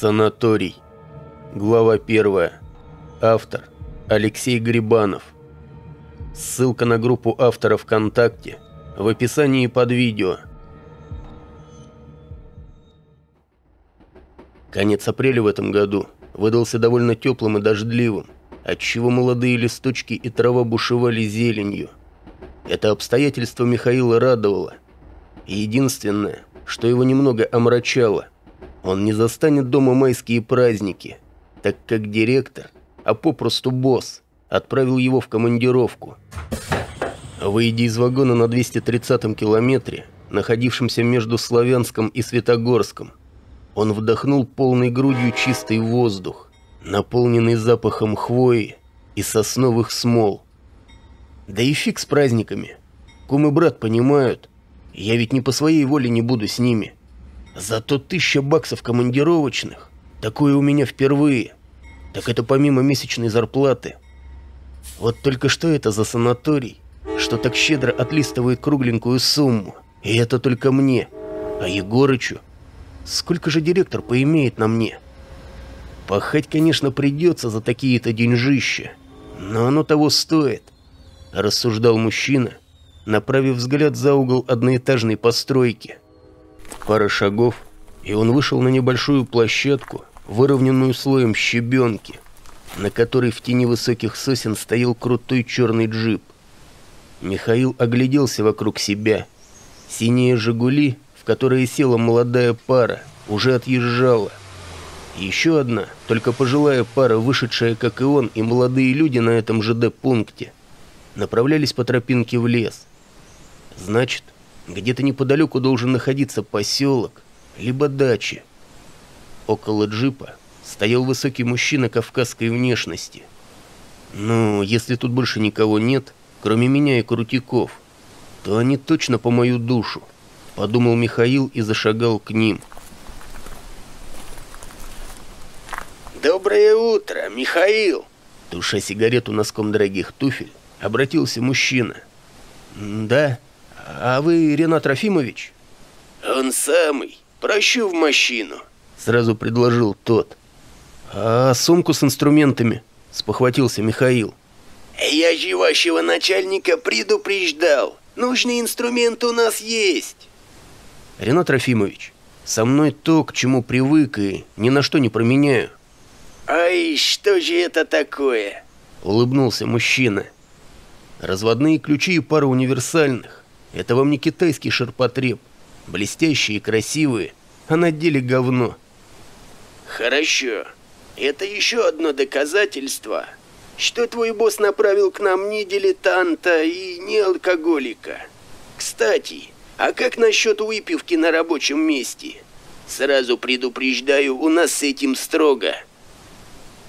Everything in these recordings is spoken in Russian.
Санаторий. Глава 1. Автор Алексей Грибанов. Ссылка на группу авторов ВКонтакте в описании под видео. Конец апреля в этом году выдался довольно теплым и дождливым, отчего молодые листочки и трава бушевали зеленью. Это обстоятельство Михаила радовало. единственное, что его немного омрачало – он не застанет дома майские праздники, так как директор, а попросту босс, отправил его в командировку. Выйдя из вагона на 230-м километре, находившемся между Славянском и Светогорском, он вдохнул полной грудью чистый воздух, наполненный запахом хвои и сосновых смол. Да и фиг с праздниками. Кум и брат понимают, я ведь не по своей воле не буду с ними. Зато тысяча баксов командировочных. Такое у меня впервые. Так это помимо месячной зарплаты. Вот только что это за санаторий, что так щедро отлистывает кругленькую сумму. И это только мне. А Егорычу? Сколько же директор поимеет на мне? Пахать, конечно, придется за такие-то деньжища. Но оно того стоит. Рассуждал мужчина, направив взгляд за угол одноэтажной постройки – Пара шагов, и он вышел на небольшую площадку, выровненную слоем щебенки, на которой в тени высоких сосен стоял крутой черный джип. Михаил огляделся вокруг себя. Синие «Жигули», в которые села молодая пара, уже отъезжала. Еще одна, только пожилая пара, вышедшая, как и он, и молодые люди на этом ЖД-пункте, направлялись по тропинке в лес. Значит, где-то неподалеку должен находиться поселок, либо дача. Около джипа стоял высокий мужчина кавказской внешности. Ну, если тут больше никого нет, кроме меня и Крутиков, то они точно по мою душу, подумал Михаил и зашагал к ним. «Доброе утро, Михаил!» Туша сигарету носком дорогих туфель, обратился мужчина. «Да?» «А вы Ренат Трофимович?» «Он самый. Прощу в машину», — сразу предложил тот. «А сумку с инструментами?» — спохватился Михаил. «Я же вашего начальника предупреждал. Нужный инструмент у нас есть». «Ренат Трофимович, со мной то, к чему привык и ни на что не променяю». «Ай, что же это такое?» — улыбнулся мужчина. «Разводные ключи и пара универсальных. Это вам не китайский ширпотреб. Блестящие и красивые, а на деле говно. Хорошо. Это еще одно доказательство, что твой босс направил к нам не дилетанта и не алкоголика. Кстати, а как насчет выпивки на рабочем месте? Сразу предупреждаю, у нас с этим строго.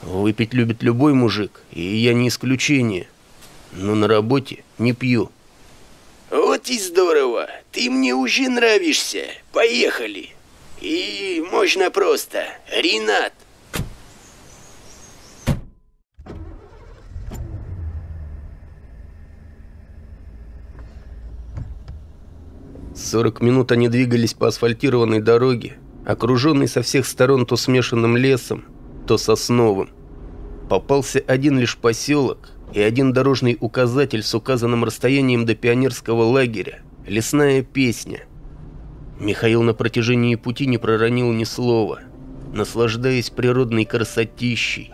Выпить любит любой мужик, и я не исключение. Но на работе не пью. Вот и здорово. Ты мне уже нравишься. Поехали. И можно просто. Ренат. Сорок минут они двигались по асфальтированной дороге, окруженной со всех сторон то смешанным лесом, то сосновым. Попался один лишь поселок, и один дорожный указатель с указанным расстоянием до пионерского лагеря «Лесная песня». Михаил на протяжении пути не проронил ни слова, наслаждаясь природной красотищей.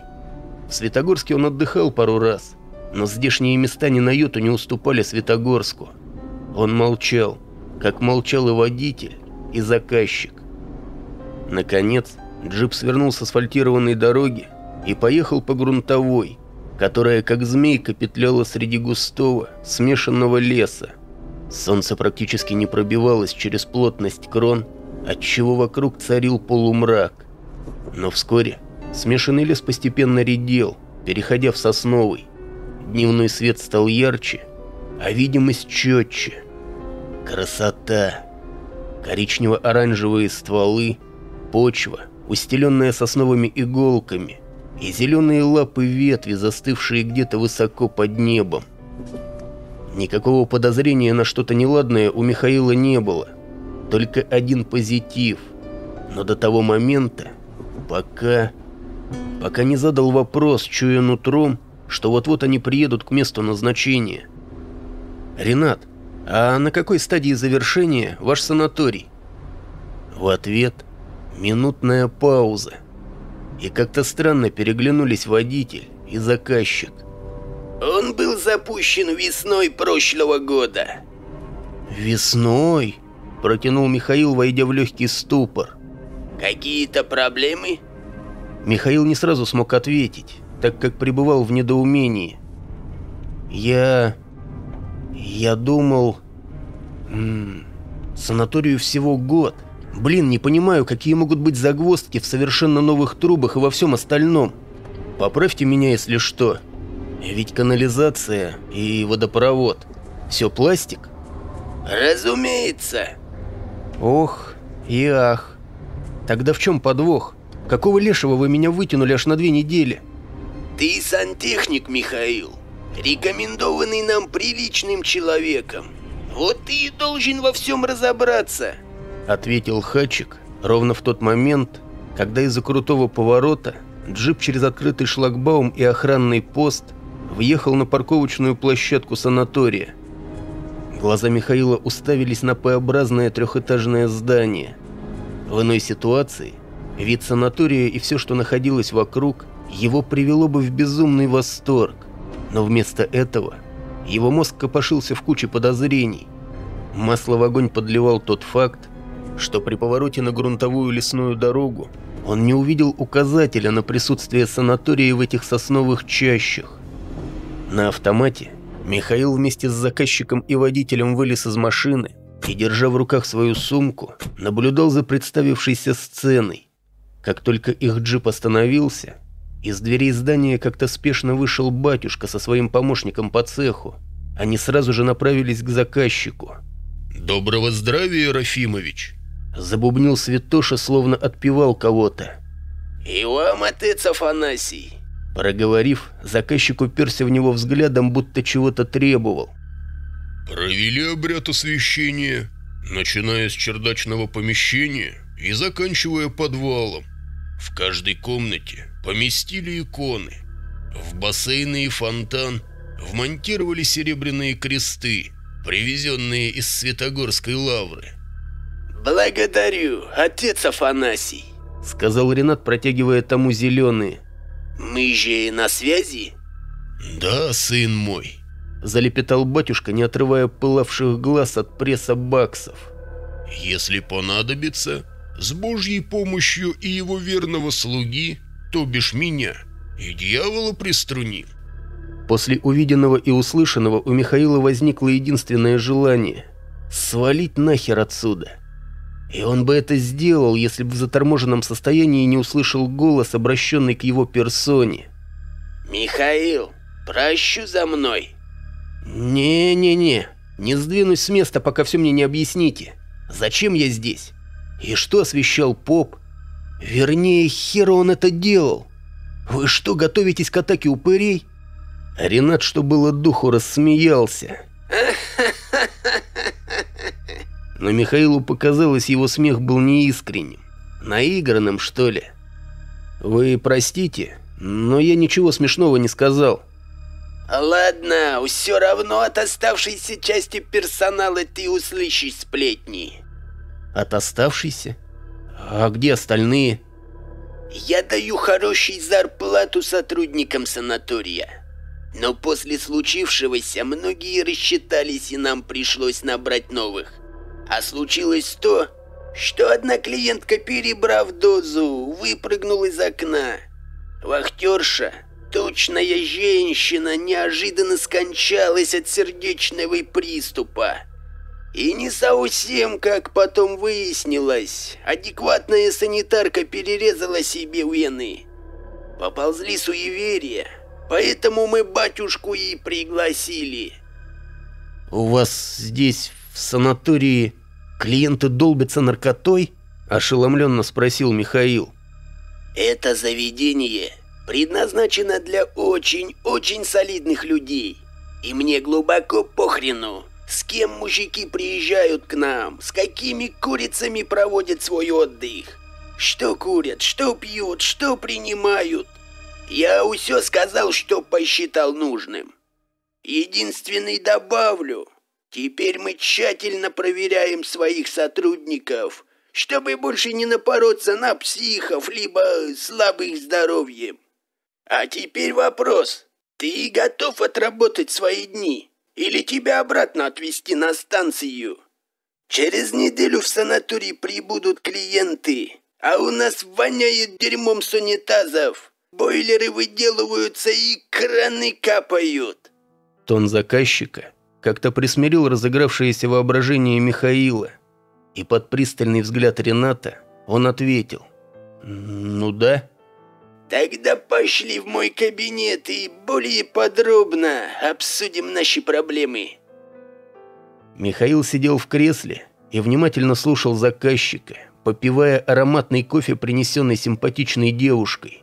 В Светогорске он отдыхал пару раз, но здешние места ни на йоту не уступали Светогорску. Он молчал, как молчал и водитель, и заказчик. Наконец, джип свернул с асфальтированной дороги и поехал по грунтовой, которая как змейка петляла среди густого, смешанного леса. Солнце практически не пробивалось через плотность крон, отчего вокруг царил полумрак. Но вскоре смешанный лес постепенно редел, переходя в сосновый. Дневной свет стал ярче, а видимость четче. Красота! Коричнево-оранжевые стволы, почва, устеленная сосновыми иголками – и зеленые лапы ветви, застывшие где-то высоко под небом. Никакого подозрения на что-то неладное у Михаила не было, только один позитив. Но до того момента Пока... Пока не задал вопрос, чуя нутром, что вот-вот они приедут к месту назначения. «Ренат, а на какой стадии завершения ваш санаторий?» В ответ минутная пауза. И как-то странно переглянулись водитель и заказчик. Он был запущен весной прошлого года. «Весной?» – протянул Михаил, войдя в легкий ступор. «Какие-то проблемы?» Михаил не сразу смог ответить, так как пребывал в недоумении. «Я... я думал... М -м, санаторию всего год. Блин, не понимаю, какие могут быть загвоздки в совершенно новых трубах и во всем остальном. Поправьте меня, если что. Ведь канализация и водопровод – все пластик?» «Разумеется!» «Ох и ах! Тогда в чем подвох? Какого лешего вы меня вытянули аж на две недели?» «Ты сантехник, Михаил, рекомендованный нам приличным человеком. Вот ты и должен во всем разобраться!» Ответил Хачик ровно в тот момент, когда из-за крутого поворота джип через открытый шлагбаум и охранный пост въехал на парковочную площадку санатория. Глаза Михаила уставились на П-образное трехэтажное здание. В иной ситуации вид санатория и все, что находилось вокруг, его привело бы в безумный восторг. Но вместо этого его мозг копошился в куче подозрений. Масло в огонь подливал тот факт, что при повороте на грунтовую лесную дорогу он не увидел указателя на присутствие санатория в этих сосновых чащах. На автомате Михаил вместе с заказчиком и водителем вылез из машины и, держа в руках свою сумку, наблюдал за представившейся сценой. Как только их джип остановился, из дверей здания как-то спешно вышел батюшка со своим помощником по цеху. Они сразу же направились к заказчику. «Доброго здравия, Рафимович!» Забубнил святоша, словно отпевал кого-то. «И вам, отец Афанасий!» Проговорив, заказчик уперся в него взглядом, будто чего-то требовал. «Провели обряд освящения, начиная с чердачного помещения и заканчивая подвалом. В каждой комнате поместили иконы. В бассейны и фонтан вмонтировали серебряные кресты, привезенные из Светогорской лавры. «Благодарю, отец Афанасий», — сказал Ренат, протягивая тому зеленые. «Мы же на связи?» «Да, сын мой», — залепетал батюшка, не отрывая пылавших глаз от пресса баксов. «Если понадобится, с Божьей помощью и его верного слуги, то бишь меня, и дьявола приструним». После увиденного и услышанного у Михаила возникло единственное желание — свалить нахер отсюда. И он бы это сделал, если бы в заторможенном состоянии не услышал голос, обращенный к его персоне. «Михаил, прощу за мной!» «Не-не-не, не сдвинусь с места, пока все мне не объясните. Зачем я здесь? И что освещал поп? Вернее, хера он это делал. Вы что, готовитесь к атаке упырей?» Ренат, что было духу, рассмеялся. Но Михаилу показалось, его смех был неискренним. Наигранным, что ли? Вы простите, но я ничего смешного не сказал. Ладно, все равно от оставшейся части персонала ты услышишь сплетни. От оставшейся? А где остальные? Я даю хорошую зарплату сотрудникам санатория. Но после случившегося многие рассчитались и нам пришлось набрать новых. А случилось то, что одна клиентка, перебрав дозу, выпрыгнула из окна. Вахтерша, точная женщина, неожиданно скончалась от сердечного приступа. И не совсем, как потом выяснилось, адекватная санитарка перерезала себе вены. Поползли суеверия, поэтому мы батюшку и пригласили. «У вас здесь в санатории клиенты долбятся наркотой?» – ошеломленно спросил Михаил. «Это заведение предназначено для очень-очень солидных людей. И мне глубоко похрену, с кем мужики приезжают к нам, с какими курицами проводят свой отдых. Что курят, что пьют, что принимают. Я все сказал, что посчитал нужным. Единственный добавлю. Теперь мы тщательно проверяем своих сотрудников, чтобы больше не напороться на психов, либо слабых здоровьем. А теперь вопрос. Ты готов отработать свои дни? Или тебя обратно отвезти на станцию? Через неделю в санаторий прибудут клиенты, а у нас воняет дерьмом с. Бойлеры выделываются и краны капают. Тон заказчика как-то присмирил разыгравшееся воображение Михаила. И под пристальный взгляд Рената он ответил. «Ну да». Тогда пошли в мой кабинет и более подробно обсудим наши проблемы. Михаил сидел в кресле и внимательно слушал заказчика, попивая ароматный кофе, принесенный симпатичной девушкой.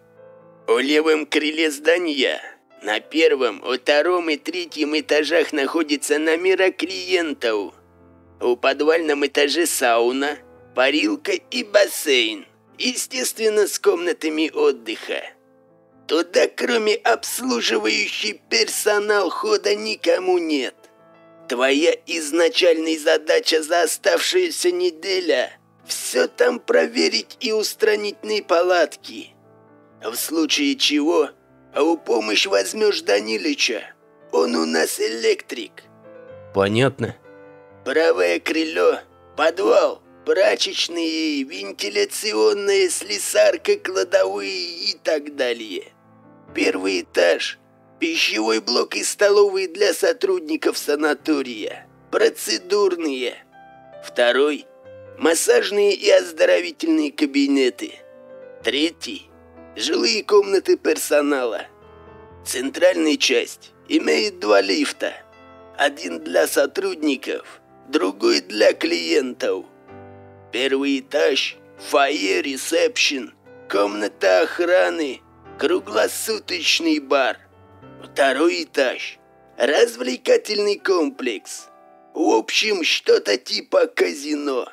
У левом крыле здания на первом, втором и третьем этажах находятся номера клиентов. У подвальном этаже сауна, парилка и бассейн. Естественно, с комнатами отдыха. Туда, кроме обслуживающий персонал, хода никому нет. Твоя изначальная задача за оставшуюся неделя – все там проверить и устранить неполадки. В случае чего, а у помощь возьмешь Данилыча. Он у нас электрик. Понятно. Правое крыло, подвал, прачечные, вентиляционные, слесарка, кладовые и так далее. Первый этаж – пищевой блок и столовые для сотрудников санатория. Процедурные. Второй – массажные и оздоровительные кабинеты. Третий – жилые комнаты персонала. Центральная часть имеет два лифта. Один для сотрудников, другой для клиентов. Первый этаж – фойе, ресепшн, комната охраны, круглосуточный бар. Второй этаж – развлекательный комплекс. В общем, что-то типа казино.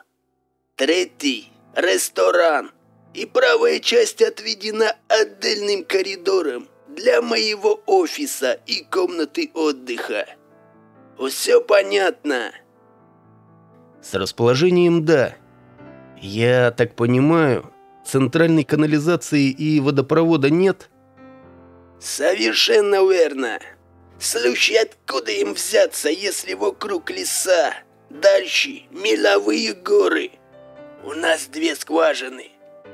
Третий – ресторан. И правая часть отведена отдельным коридором для моего офиса и комнаты отдыха. Все понятно? С расположением «да». Я так понимаю, центральной канализации и водопровода нет? Совершенно верно. Случай, откуда им взяться, если вокруг леса? Дальше меловые горы. У нас две скважины.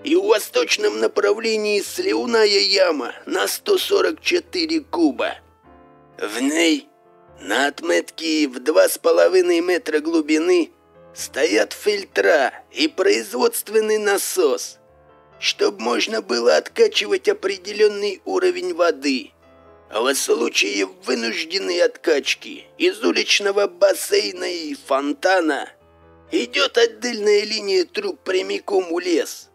И в восточном направлении сливная яма на 144 куба. В ней на отметке в 2,5 метра глубины стоят фильтра и производственный насос, чтобы можно было откачивать определенный уровень воды. А в случае вынужденной откачки из уличного бассейна и фонтана идет отдельная линия труб прямиком у лес.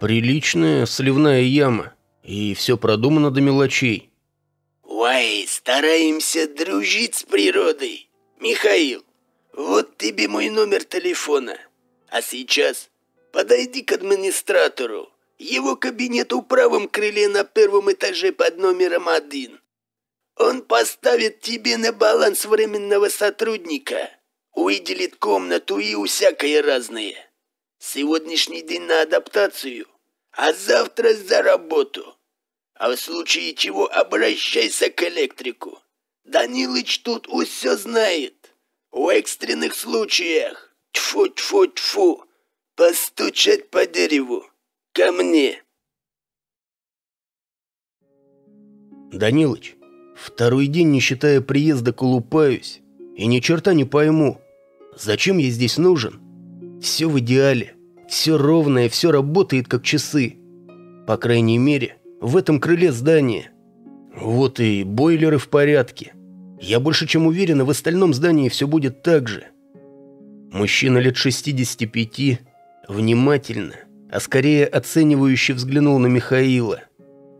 Приличная сливная яма, и все продумано до мелочей. Ой, стараемся дружить с природой. Михаил, вот тебе мой номер телефона. А сейчас подойди к администратору. Его кабинет у правом крыле на первом этаже под номером один. Он поставит тебе на баланс временного сотрудника. Выделит комнату и усякое разное. Сегодняшний день на адаптацию, а завтра за работу. А в случае чего обращайся к электрику. Данилыч тут все знает. В экстренных случаях, тьфу-тьфу-тьфу, постучать по дереву. Ко мне. Данилыч, второй день, не считая приезда, колупаюсь. И ни черта не пойму, зачем я здесь нужен? Все в идеале, все ровное, все работает как часы. По крайней мере, в этом крыле здания. Вот и бойлеры в порядке. Я больше чем уверен, в остальном здании все будет так же. Мужчина лет 65 внимательно, а скорее оценивающе взглянул на Михаила.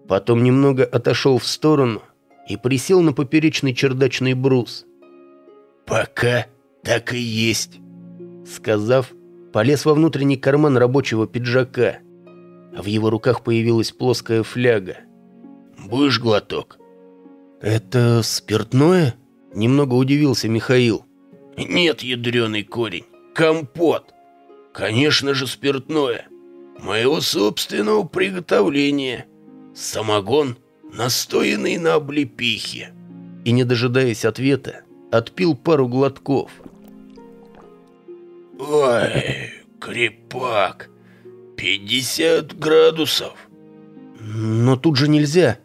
Потом немного отошел в сторону и присел на поперечный чердачный брус. «Пока так и есть», — сказав, полез во внутренний карман рабочего пиджака в его руках появилась плоская фляга. «Будешь глоток?» «Это спиртное?» – немного удивился Михаил. «Нет, ядреный корень, компот. Конечно же спиртное. Моего собственного приготовления. Самогон, настоянный на облепихе». И, не дожидаясь ответа, отпил пару глотков. «Ой, крепак, 50 градусов». «Но тут же нельзя».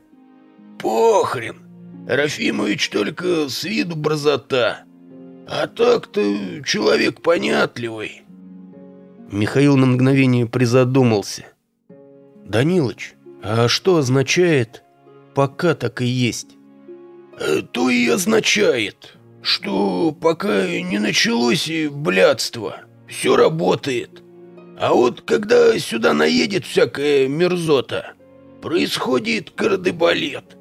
«Похрен, Рафимович только с виду борзота, а так-то человек понятливый». Михаил на мгновение призадумался. «Данилыч, а что означает «пока так и есть»?» э, «То и означает, что пока не началось блядство, все работает. А вот когда сюда наедет всякая мерзота, происходит кардебалет.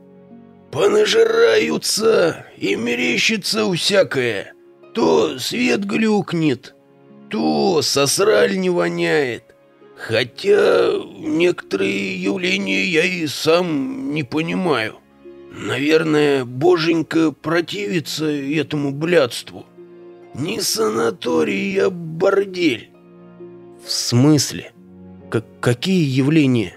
Понажираются и мерещится всякое. То свет глюкнет, то сосраль не воняет. Хотя некоторые явления я и сам не понимаю. Наверное, боженька противится этому блядству. Не санаторий, а бордель. В смысле? К какие явления?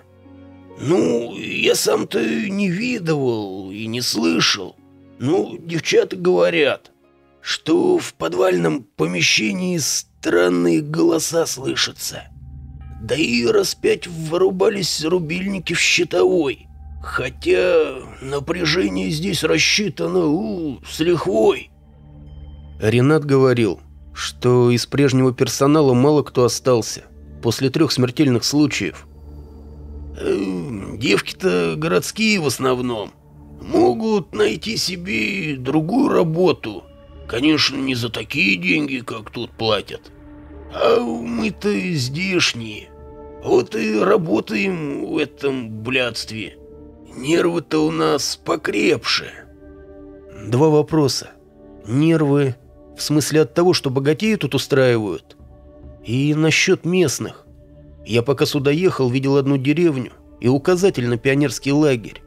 Ну, я сам-то не видывал и не слышал. Ну, девчата говорят, что в подвальном помещении странные голоса слышатся. Да и раз пять вырубались рубильники в щитовой. Хотя напряжение здесь рассчитано у, с лихвой. Ренат говорил, что из прежнего персонала мало кто остался после трех смертельных случаев. Девки-то городские в основном. Могут найти себе другую работу. Конечно, не за такие деньги, как тут платят. А мы-то здешние. Вот и работаем в этом блядстве. Нервы-то у нас покрепше. Два вопроса. Нервы в смысле от того, что богатеи тут устраивают? И насчет местных. Я пока сюда ехал, видел одну деревню и указатель на пионерский лагерь.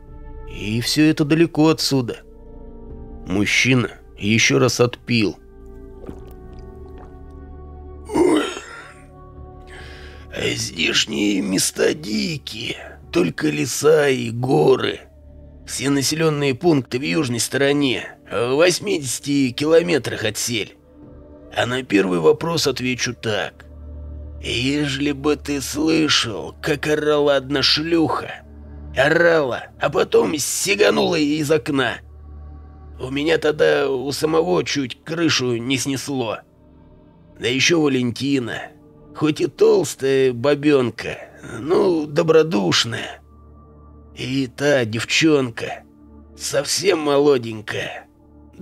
И все это далеко отсюда. Мужчина еще раз отпил. Ой. А здешние места дикие, только леса и горы. Все населенные пункты в южной стороне, в 80 километрах от сель. А на первый вопрос отвечу так. Ежели бы ты слышал, как орала одна шлюха. Орала, а потом сиганула из окна. У меня тогда у самого чуть крышу не снесло. Да еще Валентина. Хоть и толстая бабенка, ну, добродушная. И та девчонка, совсем молоденькая,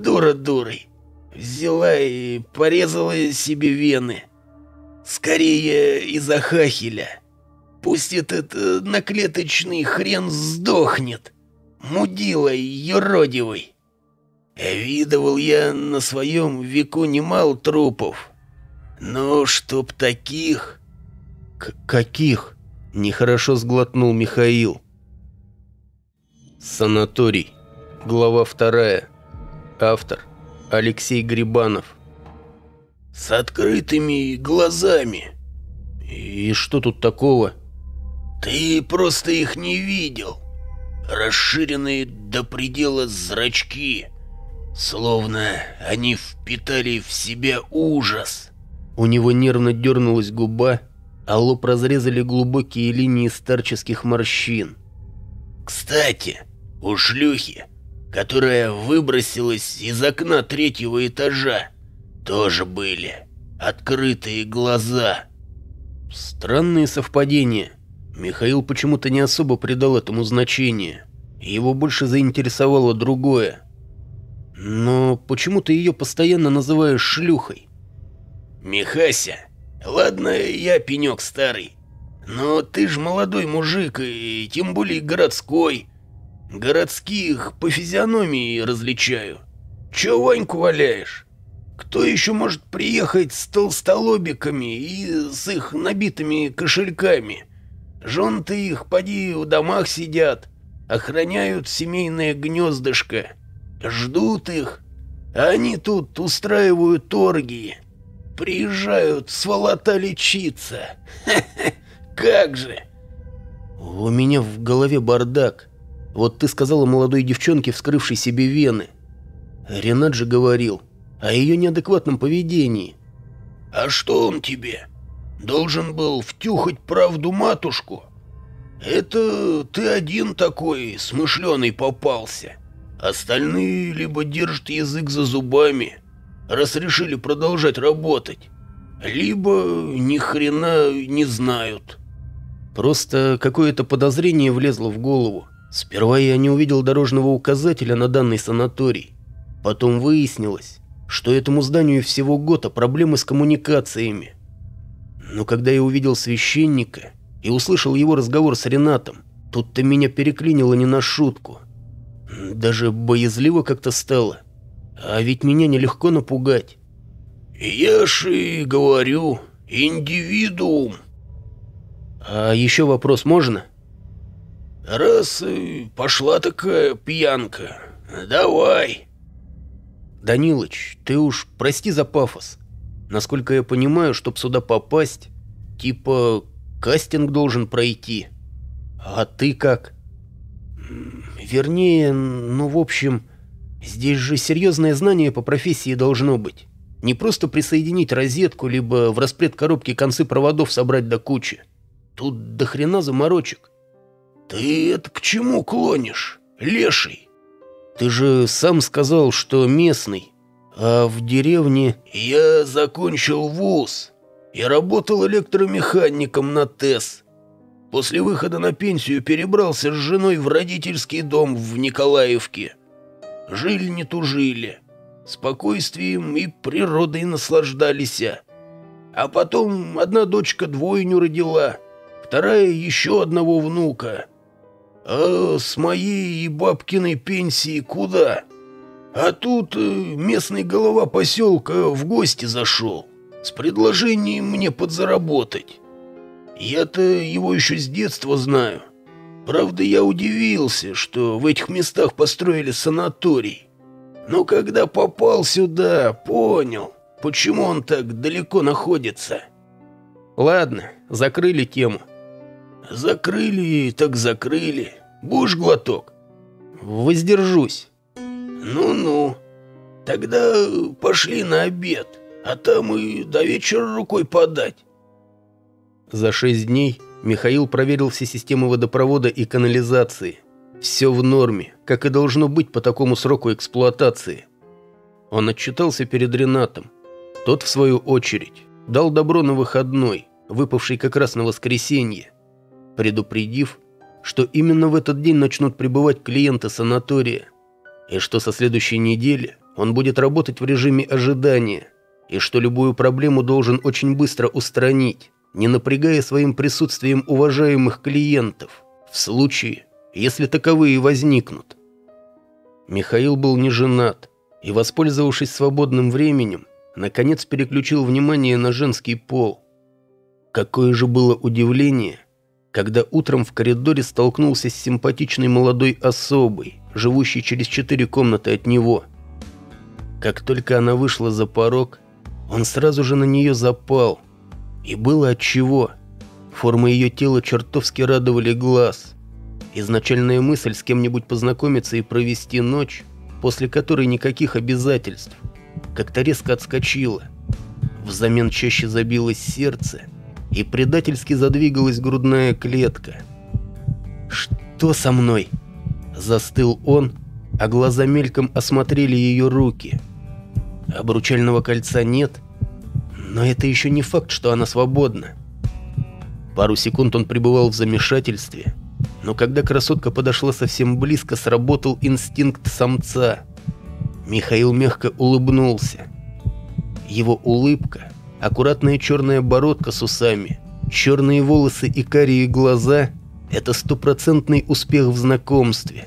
дура дурой, взяла и порезала себе вены. Скорее из-за хахеля. Пусть этот э, наклеточный хрен сдохнет. Мудилой, юродивой. Видывал я на своем веку немало трупов. Но чтоб таких... К каких? Нехорошо сглотнул Михаил. Санаторий. Глава вторая. Автор. Алексей Грибанов. С открытыми глазами. И что тут такого? Ты просто их не видел. Расширенные до предела зрачки. Словно они впитали в себя ужас. У него нервно дернулась губа, а лоб разрезали глубокие линии старческих морщин. Кстати, у шлюхи, которая выбросилась из окна третьего этажа, тоже были открытые глаза. Странные совпадения. Михаил почему-то не особо придал этому значения. Его больше заинтересовало другое. Но почему ты ее постоянно называешь шлюхой? Михася, ладно, я пенек старый. Но ты ж молодой мужик, и тем более городской. Городских по физиономии различаю. Че Ваньку валяешь? Кто еще может приехать с толстолобиками и с их набитыми кошельками? Жен-то их, поди, в домах сидят, охраняют семейное гнездышко, ждут их, а они тут устраивают торги. Приезжают, сволота лечиться. как же!» «У меня в голове бардак. Вот ты сказала молодой девчонке, вскрывшей себе вены. Ренат же говорил о ее неадекватном поведении». «А что он тебе? Должен был втюхать правду матушку? Это ты один такой смышленый попался. Остальные либо держат язык за зубами, раз решили продолжать работать, либо ни хрена не знают». Просто какое-то подозрение влезло в голову. Сперва я не увидел дорожного указателя на данный санаторий. Потом выяснилось, что этому зданию всего год, а проблемы с коммуникациями. Но когда я увидел священника и услышал его разговор с Ренатом, тут-то меня переклинило не на шутку. Даже боязливо как-то стало. А ведь меня нелегко напугать. «Я ж и говорю, индивидуум», а еще вопрос можно? Раз пошла такая пьянка, давай. Данилыч, ты уж прости за пафос. Насколько я понимаю, чтоб сюда попасть, типа кастинг должен пройти. А ты как? Вернее, ну в общем, здесь же серьезное знание по профессии должно быть. Не просто присоединить розетку, либо в распред коробки концы проводов собрать до кучи. Тут до хрена заморочек. Ты это к чему клонишь, леший? Ты же сам сказал, что местный, а в деревне... Я закончил вуз и работал электромехаником на ТЭС. После выхода на пенсию перебрался с женой в родительский дом в Николаевке. Жили не тужили, спокойствием и природой наслаждались. А потом одна дочка двойню родила — вторая еще одного внука. А с моей и бабкиной пенсии куда? А тут э, местный голова поселка в гости зашел с предложением мне подзаработать. Я-то его еще с детства знаю. Правда, я удивился, что в этих местах построили санаторий. Но когда попал сюда, понял, почему он так далеко находится. Ладно, закрыли тему. Закрыли, так закрыли. Будешь глоток? Воздержусь. Ну-ну. Тогда пошли на обед, а там и до вечера рукой подать. За шесть дней Михаил проверил все системы водопровода и канализации. Все в норме, как и должно быть по такому сроку эксплуатации. Он отчитался перед Ренатом. Тот, в свою очередь, дал добро на выходной, выпавший как раз на воскресенье предупредив, что именно в этот день начнут прибывать клиенты санатория, и что со следующей недели он будет работать в режиме ожидания, и что любую проблему должен очень быстро устранить, не напрягая своим присутствием уважаемых клиентов, в случае, если таковые возникнут. Михаил был не женат и, воспользовавшись свободным временем, наконец переключил внимание на женский пол. Какое же было удивление, когда утром в коридоре столкнулся с симпатичной молодой особой, живущей через четыре комнаты от него. Как только она вышла за порог, он сразу же на нее запал. И было отчего. Формы ее тела чертовски радовали глаз. Изначальная мысль с кем-нибудь познакомиться и провести ночь, после которой никаких обязательств, как-то резко отскочила. Взамен чаще забилось сердце – и предательски задвигалась грудная клетка. «Что со мной?» Застыл он, а глаза мельком осмотрели ее руки. Обручального кольца нет, но это еще не факт, что она свободна. Пару секунд он пребывал в замешательстве, но когда красотка подошла совсем близко, сработал инстинкт самца. Михаил мягко улыбнулся. Его улыбка аккуратная черная бородка с усами, черные волосы и карие глаза – это стопроцентный успех в знакомстве.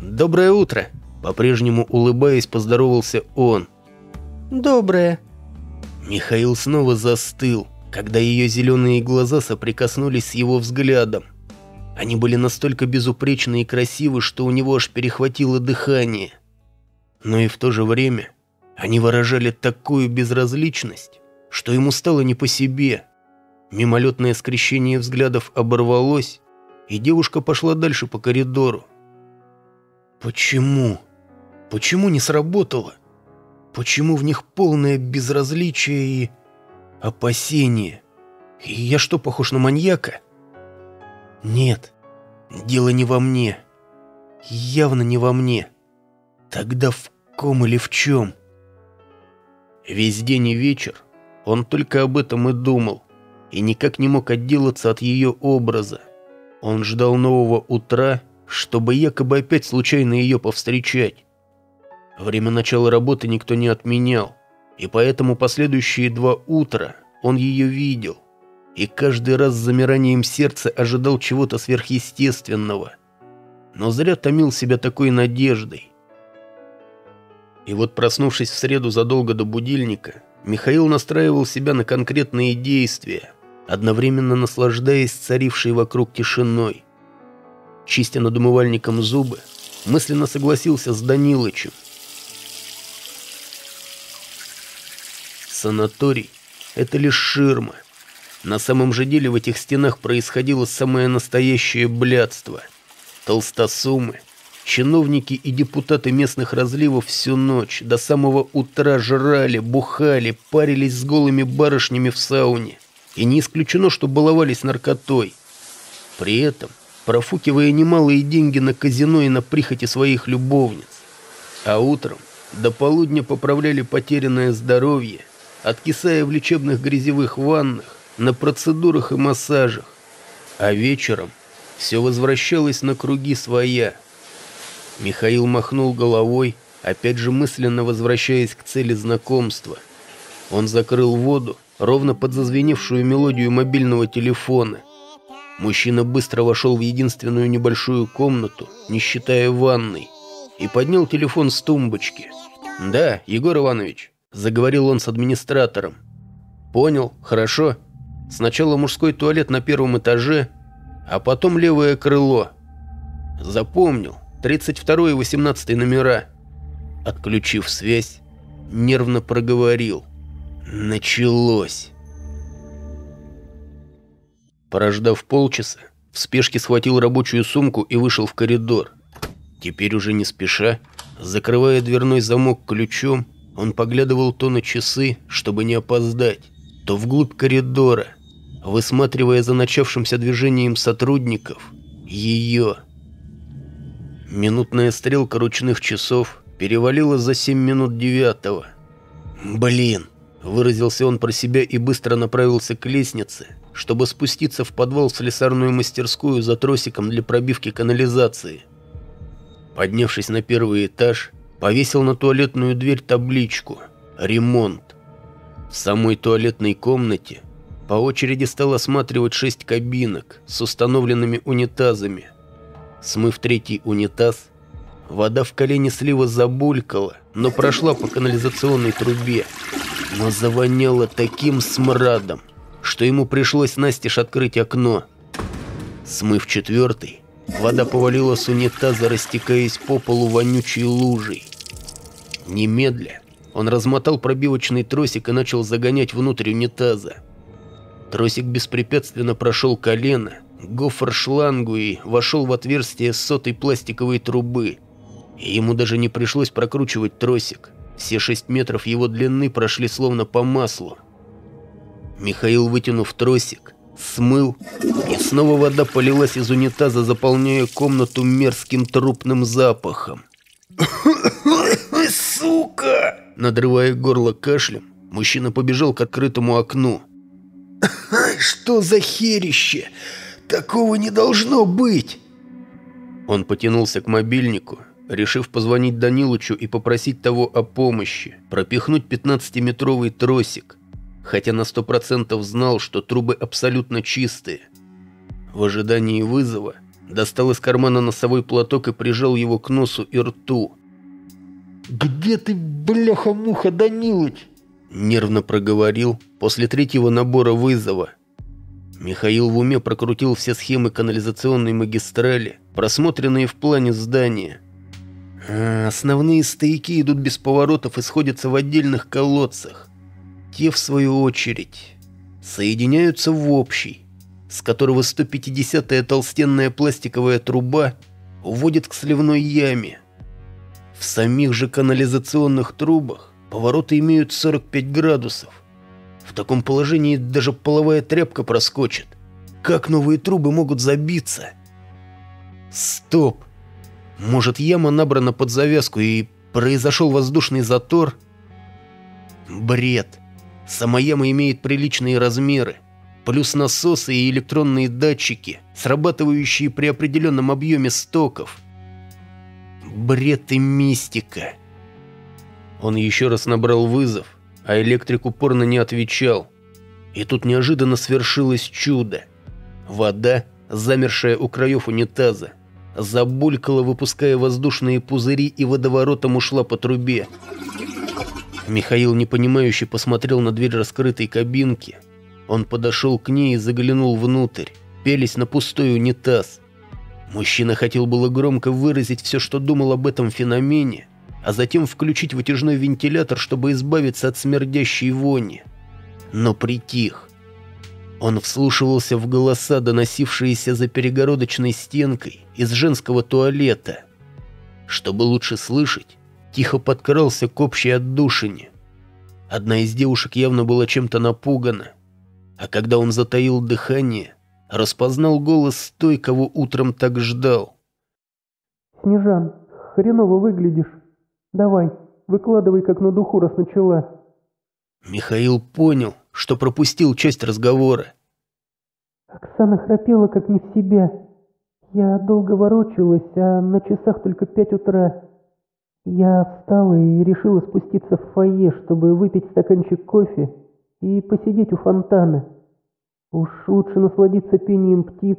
«Доброе утро!» – по-прежнему улыбаясь, поздоровался он. «Доброе!» Михаил снова застыл, когда ее зеленые глаза соприкоснулись с его взглядом. Они были настолько безупречны и красивы, что у него аж перехватило дыхание. Но и в то же время они выражали такую безразличность, что ему стало не по себе. Мимолетное скрещение взглядов оборвалось, и девушка пошла дальше по коридору. Почему? Почему не сработало? Почему в них полное безразличие и опасение? И я что, похож на маньяка? Нет, дело не во мне. Явно не во мне. Тогда в ком или в чем? Весь день и вечер он только об этом и думал, и никак не мог отделаться от ее образа. Он ждал нового утра, чтобы якобы опять случайно ее повстречать. Время начала работы никто не отменял, и поэтому последующие два утра он ее видел, и каждый раз с замиранием сердца ожидал чего-то сверхъестественного. Но зря томил себя такой надеждой. И вот проснувшись в среду задолго до будильника, Михаил настраивал себя на конкретные действия, одновременно наслаждаясь царившей вокруг тишиной. Чистя над умывальником зубы, мысленно согласился с Данилычем – Санаторий – это лишь ширма. На самом же деле в этих стенах происходило самое настоящее блядство. Толстосумы, чиновники и депутаты местных разливов всю ночь до самого утра жрали, бухали, парились с голыми барышнями в сауне. И не исключено, что баловались наркотой. При этом профукивая немалые деньги на казино и на прихоти своих любовниц. А утром до полудня поправляли потерянное здоровье откисая в лечебных грязевых ваннах, на процедурах и массажах. А вечером все возвращалось на круги своя. Михаил махнул головой, опять же мысленно возвращаясь к цели знакомства. Он закрыл воду, ровно под зазвеневшую мелодию мобильного телефона. Мужчина быстро вошел в единственную небольшую комнату, не считая ванной, и поднял телефон с тумбочки. «Да, Егор Иванович». Заговорил он с администратором. «Понял, хорошо. Сначала мужской туалет на первом этаже, а потом левое крыло. Запомнил. 32 и 18 номера». Отключив связь, нервно проговорил. «Началось». Порождав полчаса, в спешке схватил рабочую сумку и вышел в коридор. Теперь уже не спеша, закрывая дверной замок ключом, он поглядывал то на часы, чтобы не опоздать, то вглубь коридора, высматривая за начавшимся движением сотрудников ее. Минутная стрелка ручных часов перевалила за семь минут девятого. «Блин!» – выразился он про себя и быстро направился к лестнице, чтобы спуститься в подвал в слесарную мастерскую за тросиком для пробивки канализации. Поднявшись на первый этаж, повесил на туалетную дверь табличку «Ремонт». В самой туалетной комнате по очереди стал осматривать шесть кабинок с установленными унитазами. Смыв третий унитаз, вода в колене слива забулькала, но прошла по канализационной трубе, но завоняла таким смрадом, что ему пришлось настежь открыть окно. Смыв четвертый, вода повалила с унитаза, растекаясь по полу вонючей лужей. Немедля он размотал пробивочный тросик и начал загонять внутрь унитаза. Тросик беспрепятственно прошел колено, гофр шлангу и вошел в отверстие сотой пластиковой трубы. И ему даже не пришлось прокручивать тросик. Все шесть метров его длины прошли словно по маслу. Михаил, вытянув тросик, смыл, и снова вода полилась из унитаза, заполняя комнату мерзким трупным запахом. сука!» Надрывая горло кашлем, мужчина побежал к открытому окну. «Что за херище? Такого не должно быть!» Он потянулся к мобильнику, решив позвонить Данилычу и попросить того о помощи, пропихнуть 15-метровый тросик, хотя на сто процентов знал, что трубы абсолютно чистые. В ожидании вызова достал из кармана носовой платок и прижал его к носу и рту. «Где ты, бляха-муха, Данилыч?» Нервно проговорил после третьего набора вызова. Михаил в уме прокрутил все схемы канализационной магистрали, просмотренные в плане здания. А, основные стояки идут без поворотов и сходятся в отдельных колодцах. Те, в свою очередь, соединяются в общий, с которого 150-я толстенная пластиковая труба уводит к сливной яме. В самих же канализационных трубах повороты имеют 45 градусов. В таком положении даже половая тряпка проскочит. Как новые трубы могут забиться? Стоп! Может, яма набрана под завязку и произошел воздушный затор? Бред. Сама яма имеет приличные размеры плюс насосы и электронные датчики, срабатывающие при определенном объеме стоков. Бред и мистика. Он еще раз набрал вызов, а электрик упорно не отвечал. И тут неожиданно свершилось чудо. Вода, замершая у краев унитаза, забулькала, выпуская воздушные пузыри и водоворотом ушла по трубе. Михаил непонимающе посмотрел на дверь раскрытой кабинки – он подошел к ней и заглянул внутрь, пелись на пустой унитаз. Мужчина хотел было громко выразить все, что думал об этом феномене, а затем включить вытяжной вентилятор, чтобы избавиться от смердящей вони. Но притих. Он вслушивался в голоса, доносившиеся за перегородочной стенкой из женского туалета. Чтобы лучше слышать, тихо подкрался к общей отдушине. Одна из девушек явно была чем-то напугана – а когда он затаил дыхание, распознал голос той, кого утром так ждал. «Снежан, хреново выглядишь. Давай, выкладывай как на духу, раз начала». Михаил понял, что пропустил часть разговора. Оксана храпела как не в себя. Я долго ворочалась, а на часах только пять утра. Я встала и решила спуститься в фойе, чтобы выпить стаканчик кофе и посидеть у фонтана. Уж лучше насладиться пением птиц,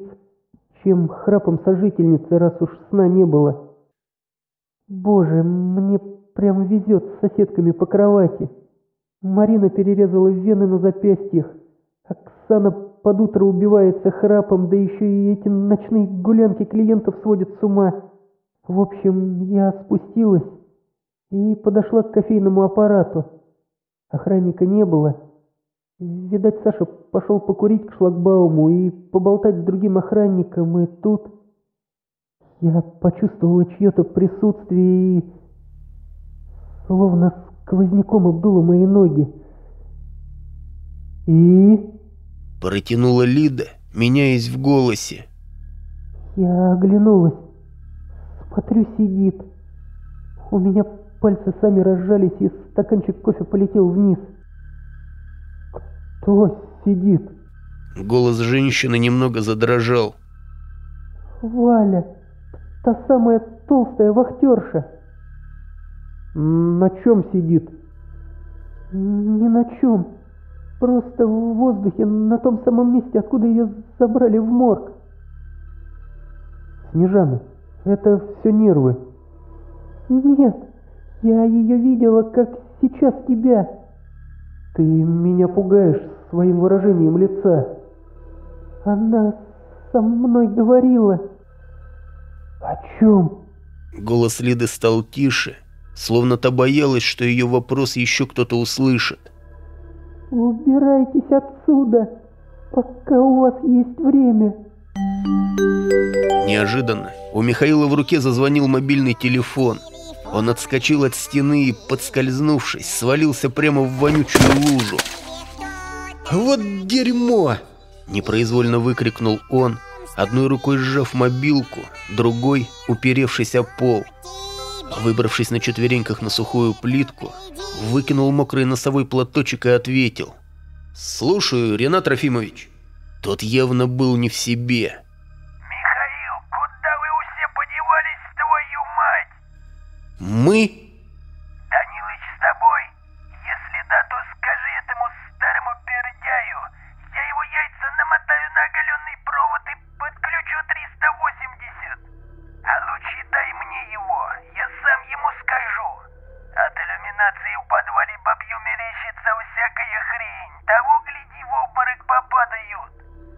чем храпом сожительницы, раз уж сна не было. Боже, мне прям везет с соседками по кровати. Марина перерезала вены на запястьях. Оксана под утро убивается храпом, да еще и эти ночные гулянки клиентов сводят с ума. В общем, я спустилась и подошла к кофейному аппарату. Охранника не было. Видать, Саша пошел покурить к шлагбауму и поболтать с другим охранником, и тут... Я почувствовала чье-то присутствие и... Словно сквозняком обдуло мои ноги. И... Протянула Лида, меняясь в голосе. Я оглянулась. Смотрю, сидит. У меня пальцы сами разжались, и стаканчик кофе полетел вниз. «Кто сидит?» Голос женщины немного задрожал. «Валя, та самая толстая вахтерша». «На чем сидит?» «Ни на чем. Просто в воздухе, на том самом месте, откуда ее забрали в морг». «Снежана, это все нервы». «Нет, я ее видела, как сейчас тебя». Ты меня пугаешь своим выражением лица. Она со мной говорила. О чем? Голос Лиды стал тише, словно та боялась, что ее вопрос еще кто-то услышит. Убирайтесь отсюда, пока у вас есть время. Неожиданно у Михаила в руке зазвонил мобильный телефон – он отскочил от стены и, подскользнувшись, свалился прямо в вонючую лужу. «Вот дерьмо!» – непроизвольно выкрикнул он, одной рукой сжав мобилку, другой – уперевшись о пол. Выбравшись на четвереньках на сухую плитку, выкинул мокрый носовой платочек и ответил. «Слушаю, Ренат Трофимович». Тот явно был не в себе. Мы? день, того гляди в обморок попадают.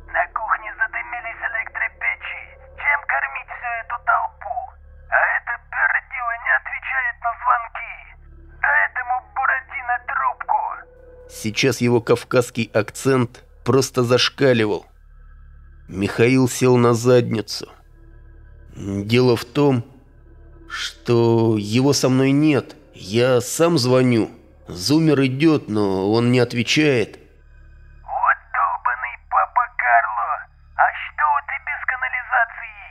На кухне задымились электропечи. Чем кормить всю эту толпу? А эта пердила не отвечает на звонки. Да этому Буратино трубку. Сейчас его кавказский акцент просто зашкаливал. Михаил сел на задницу. Дело в том, что его со мной нет. Я сам звоню. Зумер идет, но он не отвечает. Вот долбанный папа Карло. А что ты без канализации?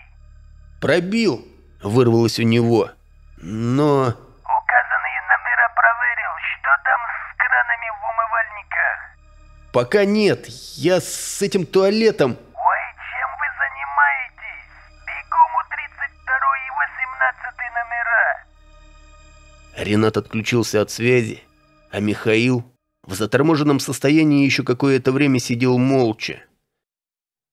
Пробил, вырвалось у него. Но... Указанные номера проверил. Что там с кранами в умывальниках? Пока нет. Я с этим туалетом... Ой, чем вы занимаетесь? Бегом у 32 и 18 номера. Ренат отключился от связи, а Михаил в заторможенном состоянии еще какое-то время сидел молча.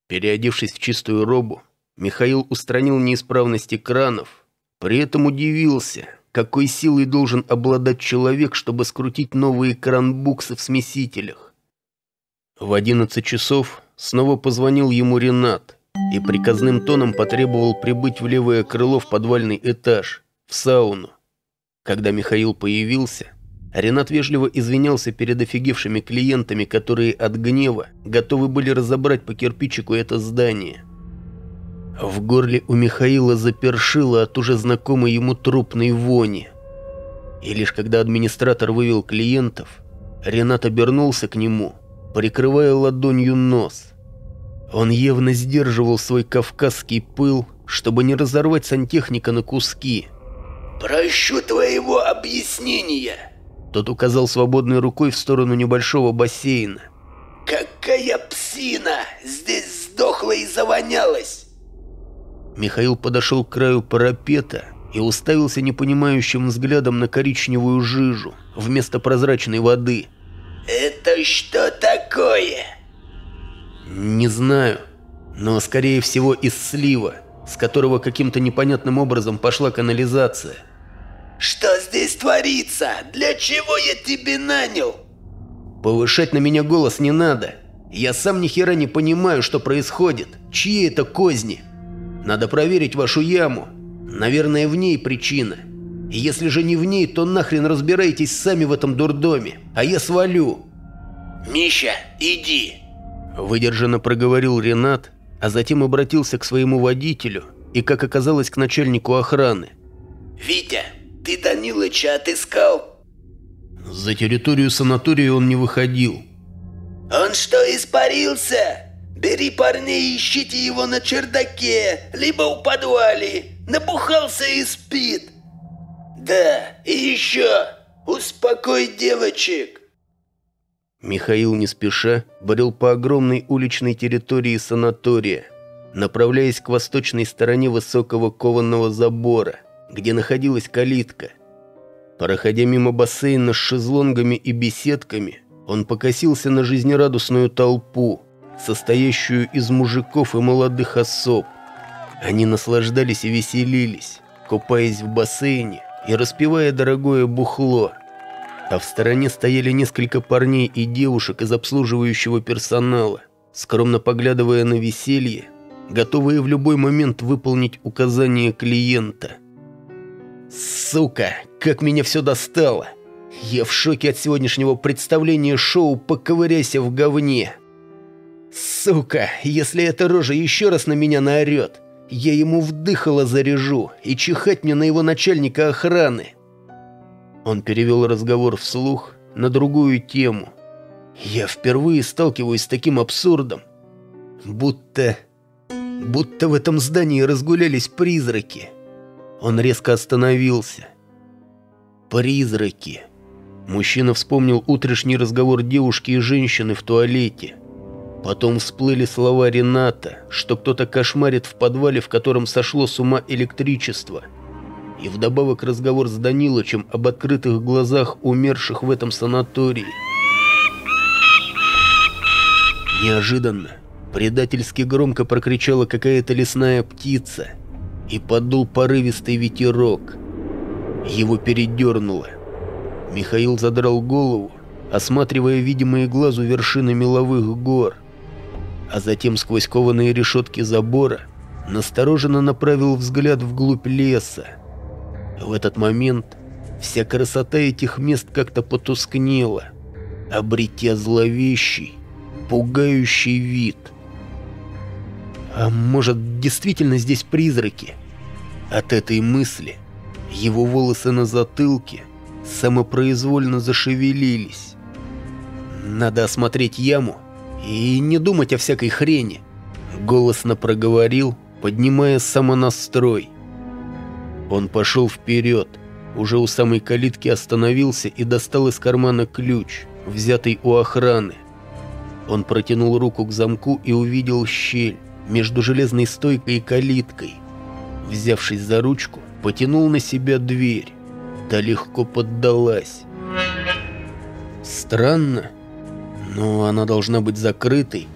Переодевшись в чистую робу, Михаил устранил неисправности кранов, при этом удивился, какой силой должен обладать человек, чтобы скрутить новые кран-буксы в смесителях. В 11 часов снова позвонил ему Ренат и приказным тоном потребовал прибыть в левое крыло в подвальный этаж, в сауну. Когда Михаил появился, Ренат вежливо извинялся перед офигевшими клиентами, которые от гнева готовы были разобрать по кирпичику это здание. В горле у Михаила запершило от уже знакомой ему трупной вони. И лишь когда администратор вывел клиентов, Ренат обернулся к нему, прикрывая ладонью нос. Он явно сдерживал свой кавказский пыл, чтобы не разорвать сантехника на куски – Прощу твоего объяснения. Тот указал свободной рукой в сторону небольшого бассейна. Какая псина здесь сдохла и завонялась. Михаил подошел к краю парапета и уставился непонимающим взглядом на коричневую жижу вместо прозрачной воды. Это что такое? Не знаю, но скорее всего из слива, с которого каким-то непонятным образом пошла канализация. Что здесь творится? Для чего я тебе нанял? Повышать на меня голос не надо. Я сам ни хера не понимаю, что происходит. Чьи это козни? Надо проверить вашу яму. Наверное, в ней причина. Если же не в ней, то нахрен разбирайтесь сами в этом дурдоме, а я свалю. Миша, иди. Выдержанно проговорил Ренат, а затем обратился к своему водителю и, как оказалось, к начальнику охраны. Витя, ты Данилыча отыскал? За территорию санатория он не выходил. Он что, испарился? Бери парней, ищите его на чердаке, либо в подвале. Набухался и спит. Да, и еще, успокой девочек. Михаил не спеша брел по огромной уличной территории санатория, направляясь к восточной стороне высокого кованного забора, где находилась калитка. Проходя мимо бассейна с шезлонгами и беседками, он покосился на жизнерадостную толпу, состоящую из мужиков и молодых особ. Они наслаждались и веселились, купаясь в бассейне и распивая дорогое бухло. А в стороне стояли несколько парней и девушек из обслуживающего персонала, скромно поглядывая на веселье, готовые в любой момент выполнить указания клиента. Сука, как меня все достало! Я в шоке от сегодняшнего представления шоу «Поковыряйся в говне». Сука, если эта рожа еще раз на меня наорет, я ему вдыхало заряжу и чихать мне на его начальника охраны. Он перевел разговор вслух на другую тему. Я впервые сталкиваюсь с таким абсурдом. Будто... будто в этом здании разгулялись призраки. Он резко остановился. Призраки. Мужчина вспомнил утренний разговор девушки и женщины в туалете. Потом всплыли слова Рената, что кто-то кошмарит в подвале, в котором сошло с ума электричество. И вдобавок разговор с Данилычем об открытых глазах умерших в этом санатории. Неожиданно, предательски громко прокричала какая-то лесная птица, и подул порывистый ветерок. Его передернуло. Михаил задрал голову, осматривая видимые глазу вершины меловых гор, а затем сквозь кованые решетки забора настороженно направил взгляд вглубь леса. В этот момент вся красота этих мест как-то потускнела. обретя зловещий, пугающий вид. А может, действительно здесь призраки? От этой мысли его волосы на затылке самопроизвольно зашевелились. Надо осмотреть яму и не думать о всякой хрени. Голосно проговорил, поднимая самонастрой. Он пошел вперед, уже у самой калитки остановился и достал из кармана ключ, взятый у охраны. Он протянул руку к замку и увидел щель между железной стойкой и калиткой. Взявшись за ручку, потянул на себя дверь. Та легко поддалась. Странно, но она должна быть закрытой.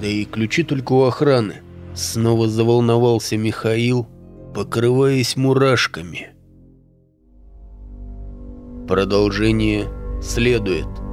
Да и ключи только у охраны. Снова заволновался Михаил, покрываясь мурашками. Продолжение следует.